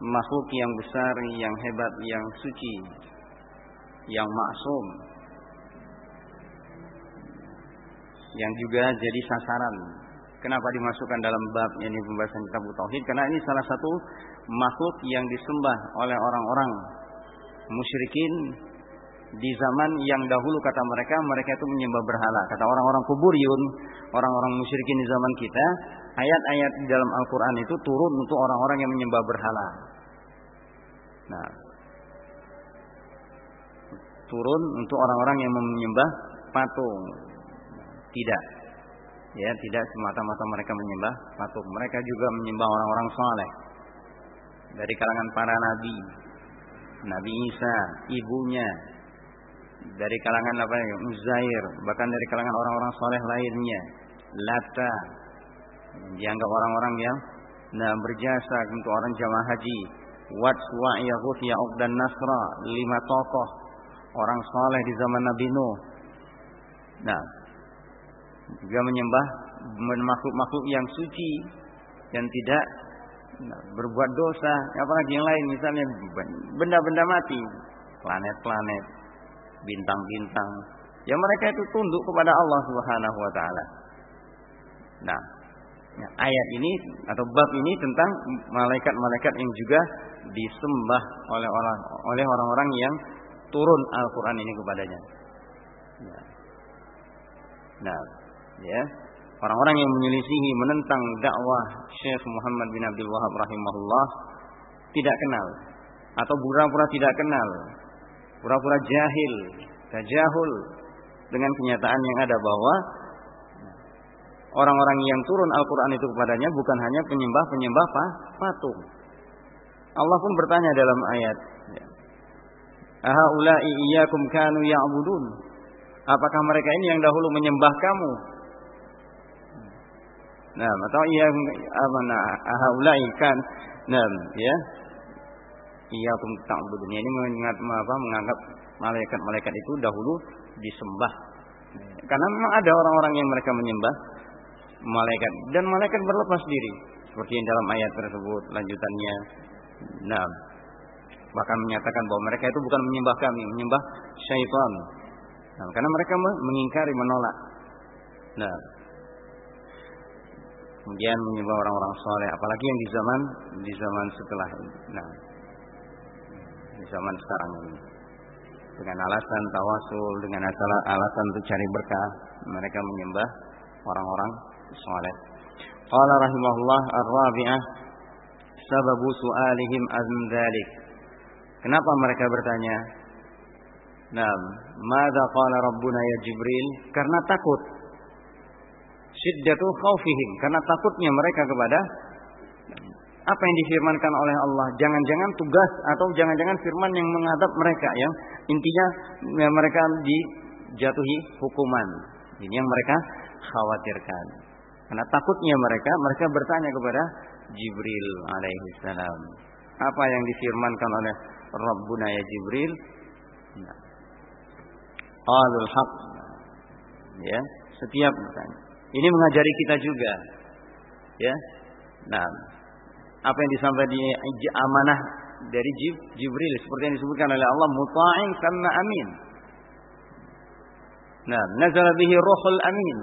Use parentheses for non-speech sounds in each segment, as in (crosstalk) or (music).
makhluk yang besar, yang hebat, yang suci, yang maksum, yang juga jadi sasaran. Kenapa dimasukkan dalam bab ini pembahasan kitab tauhid? Karena ini salah satu makhluk yang disembah oleh orang-orang musyrikin di zaman yang dahulu kata mereka mereka itu menyembah berhala. Kata orang-orang kuburiyun, orang-orang musyrikin di zaman kita, ayat-ayat di dalam Al-Qur'an itu turun untuk orang-orang yang menyembah berhala. Nah, turun untuk orang-orang yang menyembah patung. Tidak. Ya, tidak semata-mata mereka menyembah patung. Mereka juga menyembah orang-orang soleh. Dari kalangan para nabi. Nabi Isa, ibunya. Dari kalangan apa ya? Uzair. Bahkan dari kalangan orang-orang soleh lainnya. Lata. Dianggap orang-orang yang nah, berjasa untuk orang jamaah haji. Wat, Wa, Yahud, Ya'uq, dan Nasra. Lima tokoh orang soleh di zaman Nabi Nuh. Nah, juga menyembah makhluk-makhluk yang suci dan tidak nah, berbuat dosa, apalagi yang lain misalnya benda-benda mati, planet-planet, bintang-bintang. Ya mereka itu tunduk kepada Allah Subhanahu wa taala. Nah, nah, ayat ini atau bab ini tentang malaikat-malaikat yang juga disembah oleh orang oleh orang-orang yang turun Al-Qur'an ini kepadanya. Nah, nah ya orang-orang yang menyelisihi menentang dakwah Syekh Muhammad bin Abdul Wahab rahimahullah tidak kenal atau pura-pura tidak kenal, pura-pura jahil, tajahul dengan kenyataan yang ada bahwa orang-orang yang turun Al-Quran itu kepadanya bukan hanya penyembah-penyembah patung. Allah pun bertanya dalam ayat, Aha ulai iyyakum kanu ya'budun. Apakah mereka ini yang dahulu menyembah kamu? Nah, atau ia apa nah haulai kan nah ya iya kum ta'budun ini mengingat apa menganggap malaikat-malaikat itu dahulu disembah. Karena memang ada orang-orang yang mereka menyembah malaikat. Dan malaikat berlepas diri. Seperti yang dalam ayat tersebut lanjutannya. Nah bahkan menyatakan bahwa mereka itu bukan menyembah kami menyembah syaitan. Nah, karena mereka mengingkari menolak. Nah kemudian menyembah orang-orang soleh apalagi yang di zaman di zaman setelah ini. Nah di zaman sekarang ini. Dengan alasan tawasul dengan alasan, untuk cari berkah mereka menyembah orang-orang soleh. Qala rahimahullah ar-rabi'ah sababu su'alihim an dzalik kenapa mereka bertanya? Nah, mada qala rabbuna ya Jibril? Karena takut. Syiddatu khaufihim karena takutnya mereka kepada apa yang difirmankan oleh Allah. Jangan-jangan tugas atau jangan-jangan firman yang menghadap mereka yang intinya ya, mereka dijatuhi hukuman. Ini yang mereka khawatirkan. Karena takutnya mereka, mereka bertanya kepada Jibril alaihissalam. Apa yang difirmankan oleh Rabbuna ya Jibril? Nah. Alul haq. Ya, setiap bertanya. Ini mengajari kita juga. Ya. Nah, apa yang disampaikan di amanah dari Jibril seperti yang disebutkan oleh Allah muta'in sama amin. Nah, nazala bihi ruhul amin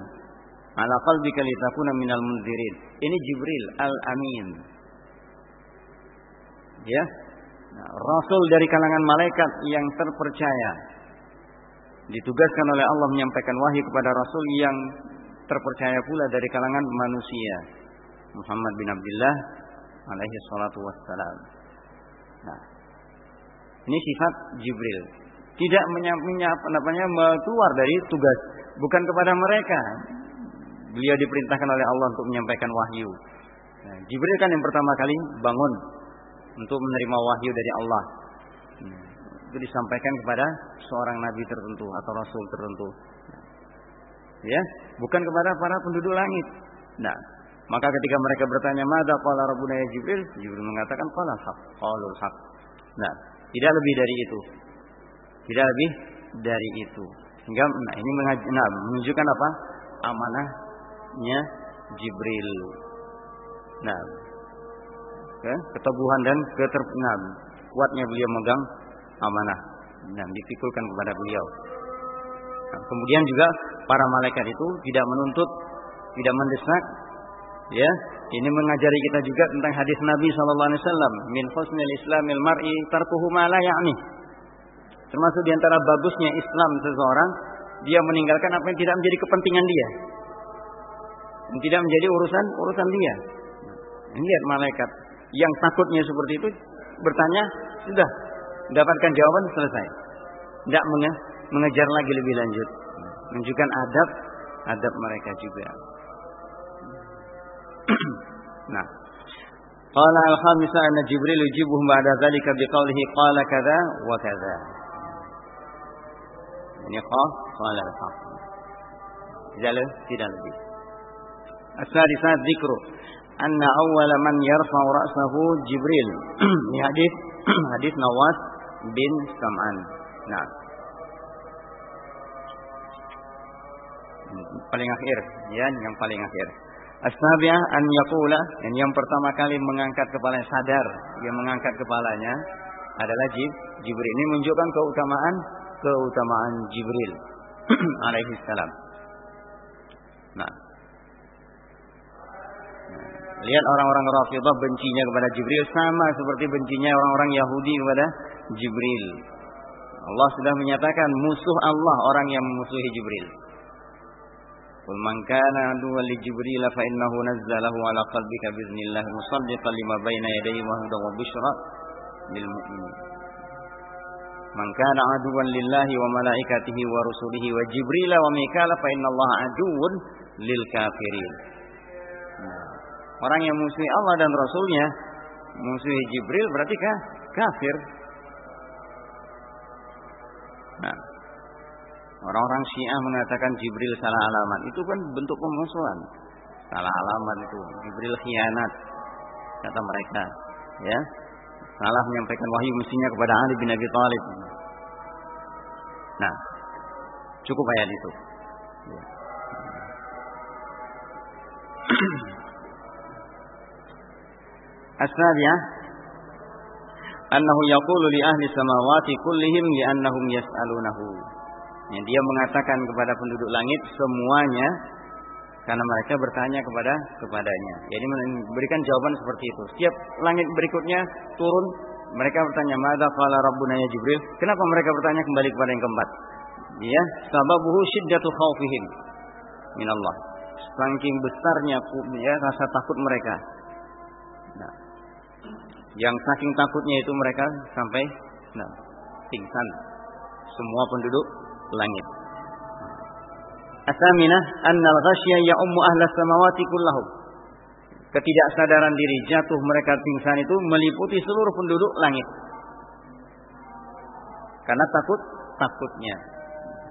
ala qalbika litakuna minal munzirin. Ini Jibril al-amin. Ya. Nah, rasul dari kalangan malaikat yang terpercaya ditugaskan oleh Allah menyampaikan wahyu kepada rasul yang terpercaya pula dari kalangan manusia Muhammad bin Abdullah alaihi salatu wassalam. Nah, ini sifat Jibril. Tidak menyap, namanya keluar dari tugas, bukan kepada mereka. Beliau diperintahkan oleh Allah untuk menyampaikan wahyu. Nah, Jibril kan yang pertama kali bangun untuk menerima wahyu dari Allah. Nah, itu disampaikan kepada seorang nabi tertentu atau rasul tertentu ya bukan kepada para penduduk langit nah maka ketika mereka bertanya mada qala rabbuna ya jibril? Jibril mengatakan qala haq. Qalul haq. Nah tidak lebih dari itu. Tidak lebih dari itu. Sehingga nah ini nah, menunjukkan apa? Amanahnya jibril. Nah ke keteguhan dan keterpenam kuatnya beliau megang amanah dan dipikulkan kepada beliau. Nah, kemudian juga para malaikat itu tidak menuntut, tidak mendesak, ya. Ini mengajari kita juga tentang hadis Nabi Shallallahu Alaihi Wasallam, min husnil Islamil mar'i tarkuhu ma la. Termasuk di antara bagusnya Islam seseorang, dia meninggalkan apa yang tidak menjadi kepentingan dia, yang tidak menjadi urusan urusan dia. Ini lihat malaikat yang takutnya seperti itu bertanya sudah mendapatkan jawaban selesai. Tidak mengejar lagi lebih lanjut. Menunjukkan adab adab mereka juga. Nah, Qala al-khamisa anna Jibril yujibuhum ba'da dzalika biqaulihi qala kadza wa kadza. Ini qaf qala al-haq. Tidak tidak lebih. As-sadisat dzikru anna awwala man yarfa'u ra'sahu Jibril. (clears throat) Ini hadis (clears throat) hadis Nawas bin Sam'an. Nah. Paling akhir, ya, yang paling akhir. Asnabiah an yaqula, yang, yang pertama kali mengangkat kepala sadar, yang mengangkat kepalanya adalah Jib, Jibril. Ini menunjukkan keutamaan keutamaan Jibril (clears throat) alaihi salam. Nah, Lihat orang-orang Rafidah bencinya kepada Jibril sama seperti bencinya orang-orang Yahudi kepada Jibril. Allah sudah menyatakan musuh Allah orang yang memusuhi Jibril. Ala qalbika biiznillah musaddiqan lima baina yadayhi wa hudan wa busyra lil mu'minin. Man kana aduwwan lillahi wa malaikatihi wa rusulihi wa Jibril wa Mikala fa innallaha aduwwun lil kafirin. Nah. Orang yang musuhi Allah dan Rasulnya musuhi Jibril berarti kah? kafir. Nah, Orang-orang Syiah mengatakan Jibril salah alamat. Itu kan bentuk pemusuhan. Salah alamat itu. Jibril khianat. Kata mereka. Ya. Salah menyampaikan wahyu mestinya kepada Ali bin Abi Thalib. Nah. Cukup ayat itu. Ya. (clears throat) Asnabiah annahu yaqulu li ahli samawati kullihim li annahum yas'alunahu yang dia mengatakan kepada penduduk langit semuanya karena mereka bertanya kepada kepadanya. Jadi memberikan jawaban seperti itu. Setiap langit berikutnya turun mereka bertanya, "Madza qala rabbuna ya Jibril?" Kenapa mereka bertanya kembali kepada yang keempat? Ya, sababuhu syiddatu khaufihim min Allah. Saking besarnya ya rasa takut mereka. Nah, yang saking takutnya itu mereka sampai nah, pingsan semua penduduk langit. Asaminah annal ghasya ya'ummu ahlas samawati kullahum. Ketidaksadaran diri jatuh mereka pingsan itu meliputi seluruh penduduk langit. Karena takut takutnya.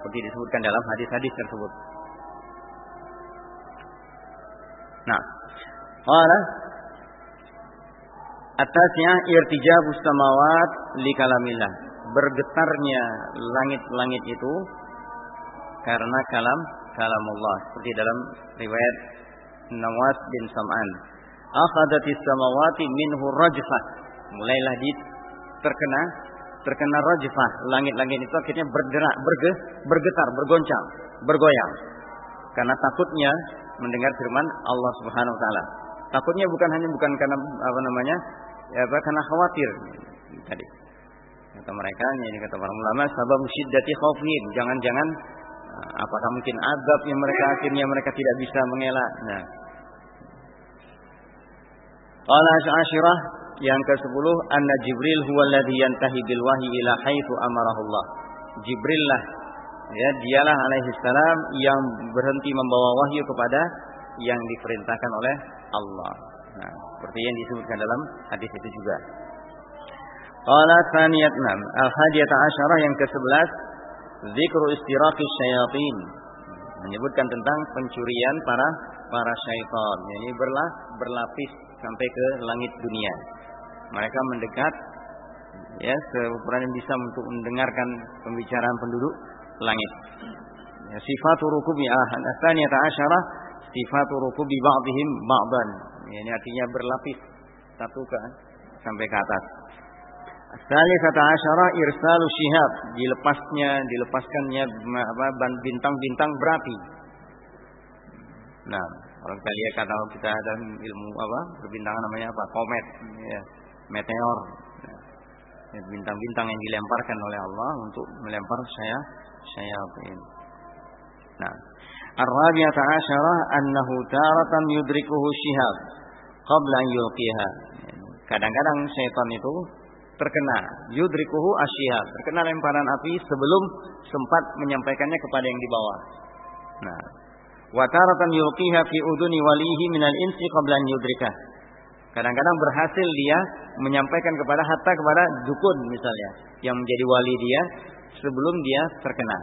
Seperti disebutkan dalam hadis-hadis tersebut. Nah, qala Atasnya irtijabus samawat li kalamillah. Bergetarnya langit-langit itu karena kalam kalam Allah. Seperti dalam riwayat Nawas bin Sam'an. Akhadatis samawati minhu rajfah. Mulailah di terkena terkena rajfah. Langit-langit itu akhirnya bergerak, berge, bergetar, bergoncang, bergoyang. Karena takutnya mendengar firman Allah Subhanahu wa taala. Takutnya bukan hanya bukan karena apa namanya ya karena khawatir tadi kata mereka ini kata para ulama sabab syiddati khaufin jangan-jangan eh, apakah mungkin adab yang mereka akhirnya mereka tidak bisa mengelak nah Qala Asy'ariyah yang ke-10 anna Jibril huwa alladhi yantahi bil wahyi ila haitsu amarahullah. Jibril lah ya dialah alaihi salam yang berhenti membawa wahyu kepada yang diperintahkan oleh Allah. Nah, seperti yang disebutkan dalam hadis itu juga. Qala tsaniyat nam al-hadiyata asyarah yang ke-11 zikru istiraqi syayatin menyebutkan tentang pencurian para para syaitan. Ini berlah berlapis sampai ke langit dunia. Mereka mendekat ya seukuran yang bisa untuk mendengarkan pembicaraan penduduk langit. Ya, sifatu rukubi ahsaniyata asyarah sifatu rukubi ba'dihim ba'dan. Ini artinya berlapis satu ke sampai ke atas. Kata asyara irsalu syihab, dilepasnya, dilepaskannya apa bintang-bintang berapi. Nah, kalau kita lihat kata kita ada ilmu apa? Perbintangan namanya apa? Komet, ya. meteor. Nah, bintang-bintang yang dilemparkan oleh Allah untuk melempar saya saya ini. Nah, Ar-rabi'ata asyarah annahu taratan yudrikuhu syihab qabla an yulqiha. Kadang-kadang syaitan itu terkena yudrikuhu asyihab, terkena lemparan api sebelum sempat menyampaikannya kepada yang di bawah. Nah, wa taratan yulqiha fi uduni walihi minal insi qabla an yudrikah. Kadang-kadang berhasil dia menyampaikan kepada hatta kepada dukun misalnya yang menjadi wali dia sebelum dia terkena.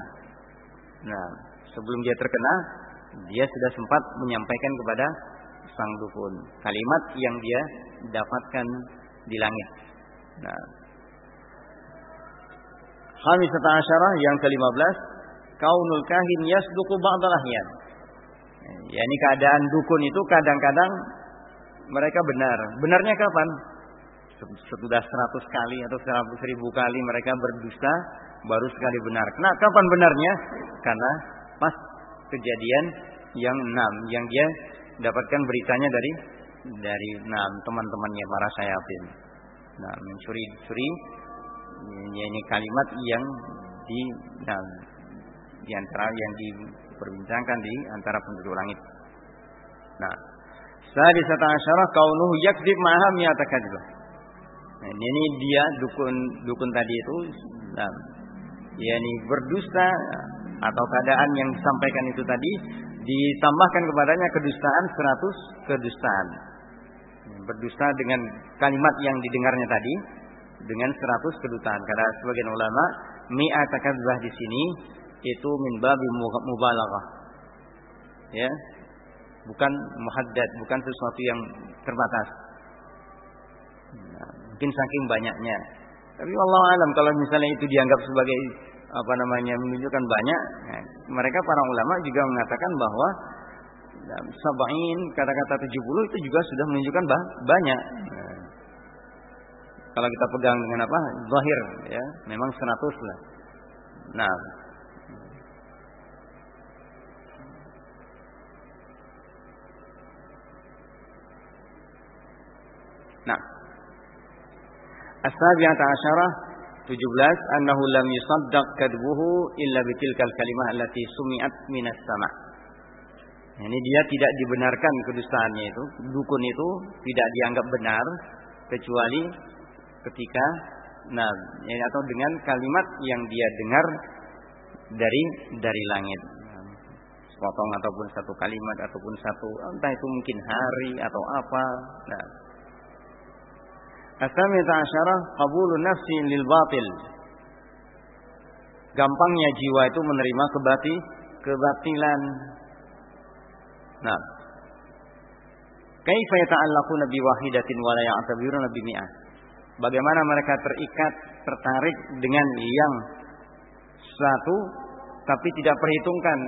Nah, sebelum dia terkena, dia sudah sempat menyampaikan kepada sang dukun kalimat yang dia dapatkan di langit. Nah, Khamisata asyarah yang ke-15 Kaunul kahin yasduku ba'dal ahyan Ya ini keadaan dukun itu kadang-kadang mereka benar. Benarnya kapan? Sudah seratus kali atau seratus ribu kali mereka berdusta baru sekali benar. Nah, kapan benarnya? Karena pas kejadian yang enam yang dia dapatkan beritanya dari dari enam teman-temannya para sayapin. Nah, mencuri-curi ini kalimat yang di nah, di antara yang diperbincangkan di antara penduduk langit. Nah, sadisata asyara kaunuhu yakdzib ma'aha miyata kadzbah. Nah, ini dia dukun dukun tadi itu nah, yakni berdusta atau keadaan yang disampaikan itu tadi ditambahkan kepadanya kedustaan 100 kedustaan. Berdusta dengan kalimat yang didengarnya tadi dengan 100 kedustaan. Karena sebagian ulama mi'at kadzbah di sini itu min babi mubalaghah. Ya. Bukan muhaddad, bukan sesuatu yang terbatas. Nah, mungkin saking banyaknya. Tapi Allah alam kalau misalnya itu dianggap sebagai apa namanya menunjukkan banyak, ya, mereka para ulama juga mengatakan bahwa sabain kata-kata 70 itu juga sudah menunjukkan banyak. Ya. Kalau kita pegang dengan apa? Zahir ya, memang 100 lah. Nah, Nah. As-sabi'ata asyarah 17 annahu lam yusaddaq kadbuhu illa bitilkal kalimah allati sumi'at minas sama. Ini dia tidak dibenarkan kedustaannya itu, dukun itu tidak dianggap benar kecuali ketika nah atau dengan kalimat yang dia dengar dari dari langit sepotong ataupun satu kalimat ataupun satu entah itu mungkin hari atau apa nah Asamita asyarah qabulun nafsi lil batil. Gampangnya jiwa itu menerima kebati kebatilan. Nah. Kaifa yata'allaquna bi wahidatin wa la ya'tabiruna bi mi'ah. Bagaimana mereka terikat, tertarik dengan yang satu tapi tidak perhitungkan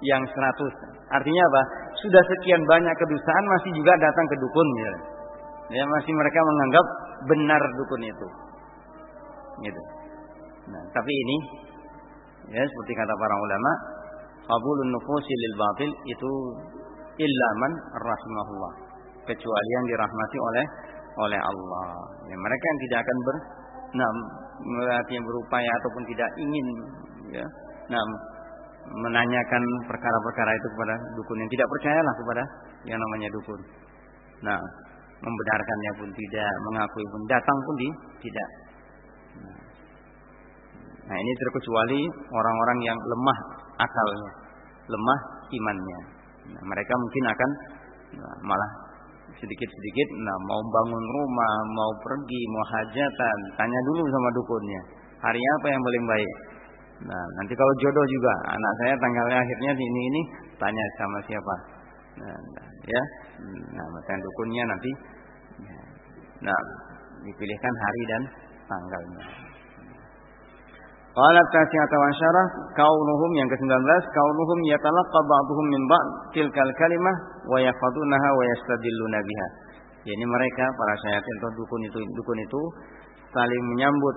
yang seratus. Artinya apa? Sudah sekian banyak kedustaan masih juga datang ke dukun ya. Ya masih mereka menganggap benar dukun itu. Gitu. Nah, tapi ini ya seperti kata para ulama, qabulun nufusi lil batil itu illa man rahimahullah. Kecuali yang dirahmati oleh oleh Allah. Ya, mereka yang tidak akan ber nah, yang berupaya ataupun tidak ingin ya, nah, menanyakan perkara-perkara itu kepada dukun yang tidak percayalah kepada yang namanya dukun. Nah, membenarkannya pun tidak, mengakui pun datang pun di, tidak. Nah ini terkecuali orang-orang yang lemah akalnya, lemah imannya. Nah, mereka mungkin akan nah, malah sedikit-sedikit, nah mau bangun rumah, mau pergi, mau hajatan, tanya dulu sama dukunnya, hari apa yang paling baik. Nah nanti kalau jodoh juga, anak saya tanggalnya akhirnya di ini ini, tanya sama siapa. Nah, nah ya, nah maka dukunnya nanti Nah, dipilihkan hari dan tanggalnya. Qalat tasiyata wa syarah kaunuhum yang ke-19 kaunuhum yatalaqqa ba'dhum min ba'd tilkal kalimah wa yafadunaha wa yastadilluna biha. Jadi mereka para syayatin atau dukun itu dukun itu saling menyambut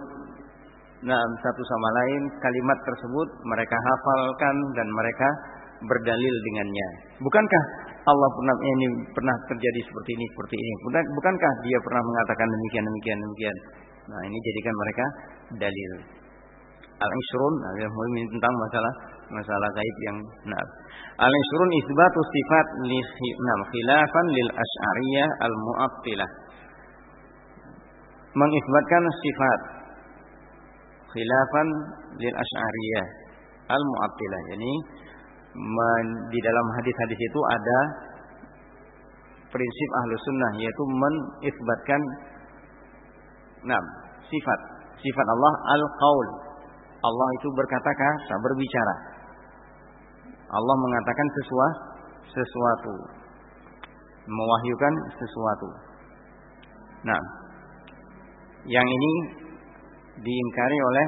nah, satu sama lain kalimat tersebut mereka hafalkan dan mereka berdalil dengannya. Bukankah Allah pernah ini pernah terjadi seperti ini seperti ini? Bukankah dia pernah mengatakan demikian demikian demikian? Nah, ini jadikan mereka dalil. Al-Ishrun nah, tentang masalah masalah gaib yang nah. Al-Ishrun isbatu sifat li nah, khilafan lil asy'ariyah al-mu'attilah. Mengisbatkan sifat khilafan lil asy'ariyah al-mu'attilah. Yani di dalam hadis-hadis itu ada prinsip ahlu sunnah yaitu menisbatkan enam sifat sifat Allah al-qaul Allah itu berkata-kata berbicara Allah mengatakan sesuatu sesuatu mewahyukan sesuatu nah yang ini diingkari oleh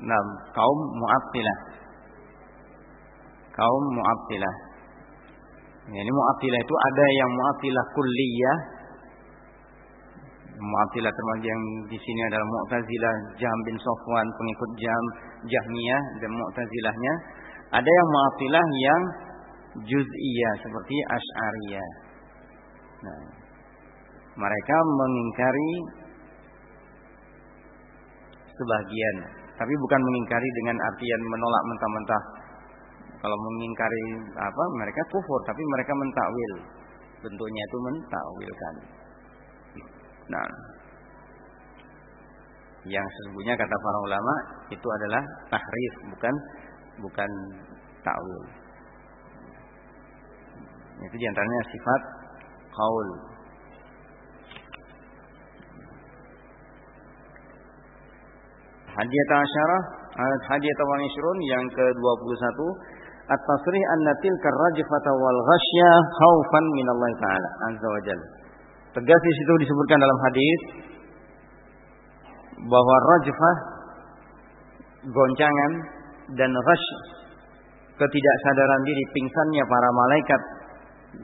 nah, kaum mu'attilah kaum Mu'abtilah. Ya, ini Mu'abtilah itu ada yang Mu'abtilah kulliyah. Mu'abtilah termasuk yang di sini adalah Mu'tazilah, Jam bin Sofwan, pengikut Jam, Jahmiyah dan Mu'tazilahnya. Ada yang Mu'abtilah yang juz'iyah seperti Ash'ariyah. Nah, mereka mengingkari sebagian, tapi bukan mengingkari dengan artian menolak mentah-mentah kalau mengingkari apa mereka kufur, tapi mereka mentakwil. Bentuknya itu mentakwilkan. Nah, yang sesungguhnya kata para ulama itu adalah tahrif, bukan bukan takwil. Itu di antaranya sifat kaul. Hadiah asyarah, hadiah wa yang ke-21 at-tasrih anna tilka rajfata wal ghasya khaufan min Allah taala azza wa jalla. Tegas di situ disebutkan dalam hadis bahwa rajfah goncangan dan ghash ketidaksadaran diri pingsannya para malaikat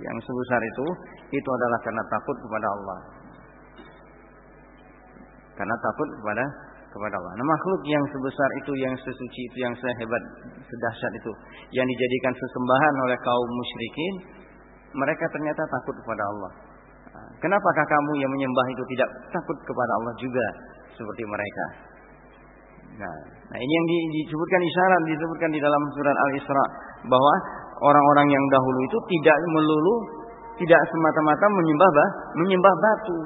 yang sebesar itu itu adalah karena takut kepada Allah. Karena takut kepada kepada Allah. Nah, makhluk yang sebesar itu, yang sesuci itu, yang sehebat, sedahsyat itu, yang dijadikan sesembahan oleh kaum musyrikin, mereka ternyata takut kepada Allah. Kenapakah kamu yang menyembah itu tidak takut kepada Allah juga seperti mereka? Nah, nah ini yang disebutkan isyarat disebutkan di dalam surat Al-Isra bahwa orang-orang yang dahulu itu tidak melulu tidak semata-mata menyembah menyembah batu,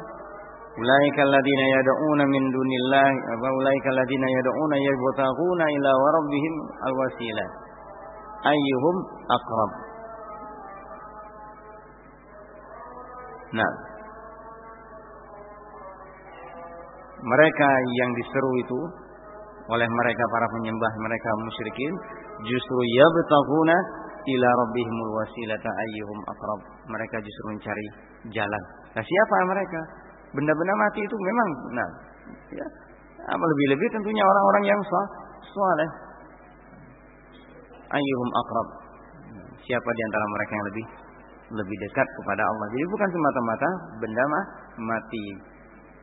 Ulaika yad'una min dunillah wa ulaika alladziina yad'una yabtaghuna ila rabbihim alwasilah. Ayyuhum aqrab. Nah. Mereka yang diseru itu oleh mereka para penyembah mereka musyrikin justru yabtaghuna ila rabbihimul wasilata ayyuhum aqrab. Mereka justru mencari jalan. Nah, siapa mereka? benda-benda mati itu memang nah ya apa lebih-lebih tentunya orang-orang yang saleh ayyuhum aqrab siapa di antara mereka yang lebih lebih dekat kepada Allah. Jadi bukan semata-mata benda mah mati.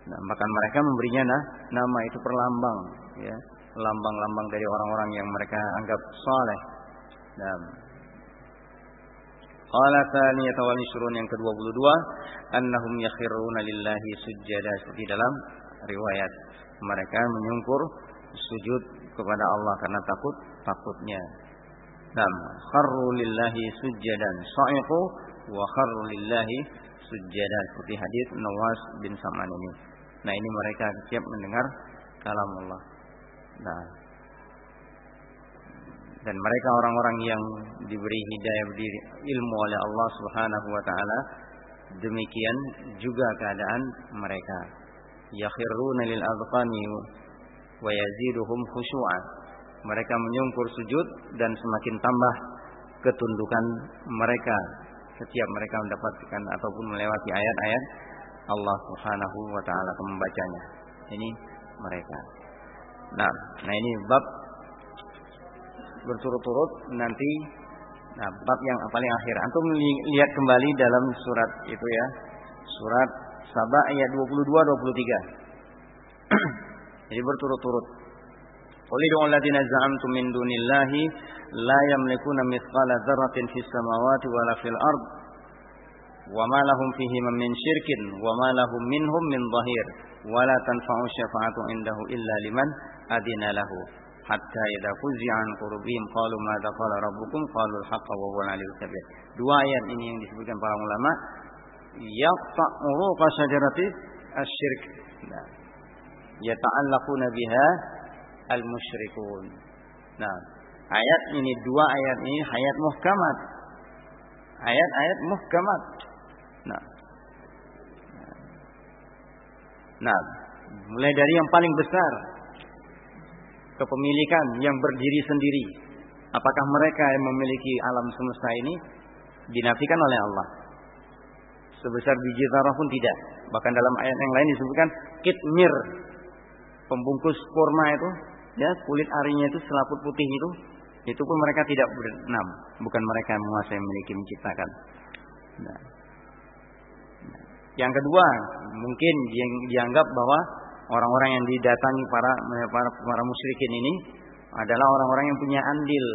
Nah, bahkan mereka memberinya nah, nama itu perlambang ya. Lambang-lambang dari orang-orang yang mereka anggap saleh. Nah. Qala tsaniyata wal yang ke-22 annahum yakhiruna lillahi sujada seperti dalam riwayat mereka menyungkur sujud kepada Allah karena takut takutnya. Nam kharru lillahi sujadan sa'iqu wa kharru lillahi seperti hadis Nawas bin Saman ini. Nah ini mereka siap mendengar kalam Allah. Nah. Dan mereka orang-orang yang diberi hidayah diri ilmu oleh Allah Subhanahu wa taala demikian juga keadaan mereka. Yakhiruna lil adqani wa yaziduhum khusyu'an mereka menyungkur sujud dan semakin tambah ketundukan mereka setiap mereka mendapatkan ataupun melewati ayat-ayat Allah Subhanahu wa taala membacanya. Ini mereka. Nah nah ini bab berturut-turut. Nanti nah bab yang paling akhir. Antum lihat kembali dalam surat itu ya. Surat Saba ayat 22 23. (clears throat) Jadi berturut-turut. Qul id'u alladziina za'amtum min dunillahi la yamlikuna mithqala dzarratin fis samawati wala fil ard wa ma lahum fihi min syirkin wa ma lahum minhum min dhahir wa la tanfa'u syafa'atu indahu illa liman adina lahu hatta idza fuzi'a an qulubihim qalu madza qala rabbukum qalu al-haqqa wa huwa al kabir. Dua ayat ini yang disebutkan para ulama yaqta'u qasajarati asyirk. Nah, yata'allaquna biha al-musyrikun. Nah, ayat ini dua ayat ini ayat muhkamat. Ayat-ayat muhkamat. Nah. Nah, mulai dari yang paling besar kepemilikan yang berdiri sendiri. Apakah mereka yang memiliki alam semesta ini dinafikan oleh Allah? Sebesar biji zarah pun tidak. Bahkan dalam ayat yang lain disebutkan kitmir pembungkus kurma itu, ya kulit arinya itu selaput putih itu, itu pun mereka tidak berenam, bukan mereka yang menguasai memiliki menciptakan. Nah. Yang kedua, mungkin dianggap bahwa orang-orang yang didatangi para para para musyrikin ini adalah orang-orang yang punya andil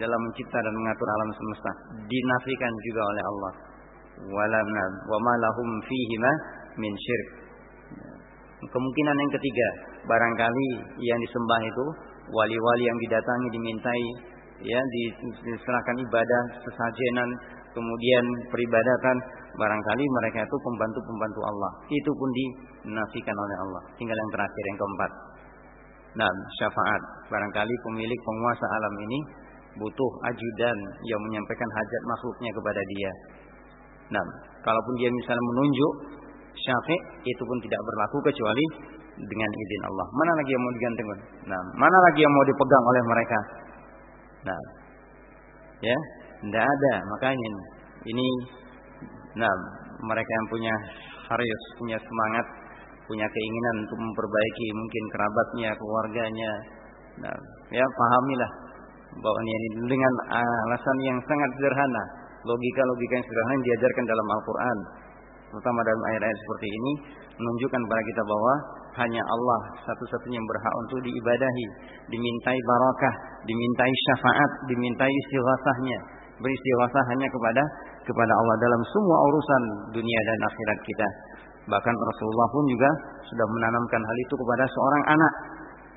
dalam mencipta dan mengatur alam semesta. Dinafikan juga oleh Allah. Walam wa ma lahum min syirk. Kemungkinan yang ketiga, barangkali yang disembah itu wali-wali yang didatangi dimintai ya diserahkan ibadah sesajenan kemudian peribadatan barangkali mereka itu pembantu-pembantu Allah. Itu pun dinafikan oleh Allah. Tinggal yang terakhir yang keempat. Nah syafaat. Barangkali pemilik penguasa alam ini butuh ajudan yang menyampaikan hajat makhluknya kepada dia. Nah kalaupun dia misalnya menunjuk syafi itu pun tidak berlaku kecuali dengan izin Allah. Mana lagi yang mau digantungkan? Nah, mana lagi yang mau dipegang oleh mereka? Nah, ya, tidak ada. Makanya ini, nah, mereka yang punya harus punya semangat, punya keinginan untuk memperbaiki mungkin kerabatnya, keluarganya. Nah, ya, pahamilah bahwa ini dengan alasan yang sangat sederhana, logika-logika yang sederhana yang diajarkan dalam Al-Quran, terutama dalam ayat-ayat seperti ini, menunjukkan kepada kita bahwa hanya Allah satu-satunya yang berhak untuk diibadahi, dimintai barakah, dimintai syafaat, dimintai istighasahnya. Beristighasah hanya kepada kepada Allah dalam semua urusan dunia dan akhirat kita. Bahkan Rasulullah pun juga sudah menanamkan hal itu kepada seorang anak.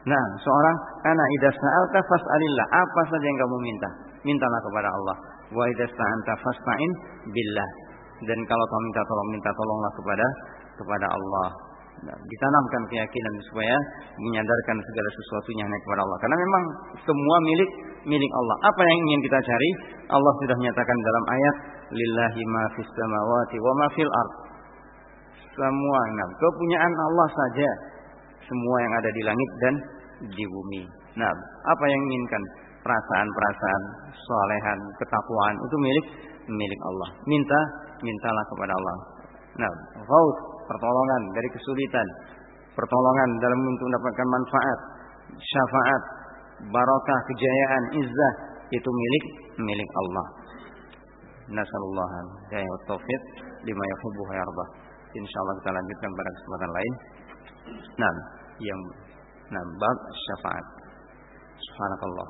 Nah, seorang anak idza sa'alta fas'alillah. Apa saja yang kamu minta, mintalah kepada Allah. Wa idza sta'anta fasta'in billah. Dan kalau kamu minta tolong, minta tolonglah kepada kepada Allah. Nah, ditanamkan keyakinan supaya menyadarkan segala sesuatunya hanya kepada Allah. Karena memang semua milik milik Allah. Apa yang ingin kita cari? Allah sudah menyatakan dalam ayat lillahi ma fis samawati wa ma fil ard. Semua nah, kepunyaan Allah saja. Semua yang ada di langit dan di bumi. Nah, apa yang inginkan? Perasaan-perasaan, solehan, ketakwaan itu milik milik Allah. Minta, mintalah kepada Allah. Nah, ghaus pertolongan dari kesulitan, pertolongan dalam untuk mendapatkan manfaat, syafaat, barakah, kejayaan, izzah itu milik milik Allah. Nasallallahu alaihi wa taufiq lima yuhibbu wa yarda. Insyaallah kita lanjutkan pada kesempatan lain. Nah, yang nah bab syafaat. Subhanallah.